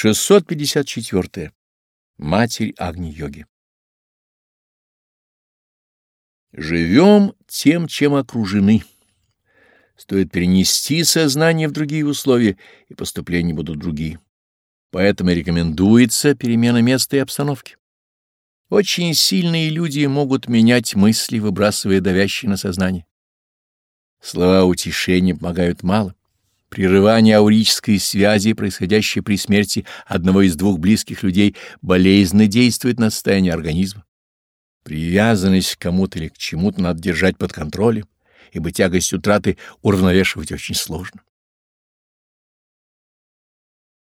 654. Матерь Агни-йоги Живем тем, чем окружены. Стоит перенести сознание в другие условия, и поступления будут другие. Поэтому рекомендуется перемена места и обстановки. Очень сильные люди могут менять мысли, выбрасывая давящие на сознание. Слова утешения помогают мало. Прерывание аурической связи, происходящей при смерти одного из двух близких людей, болезненно действует на состояние организма. Привязанность к кому-то или к чему-то надо держать под контролем, ибо тягость утраты уравновешивать очень сложно.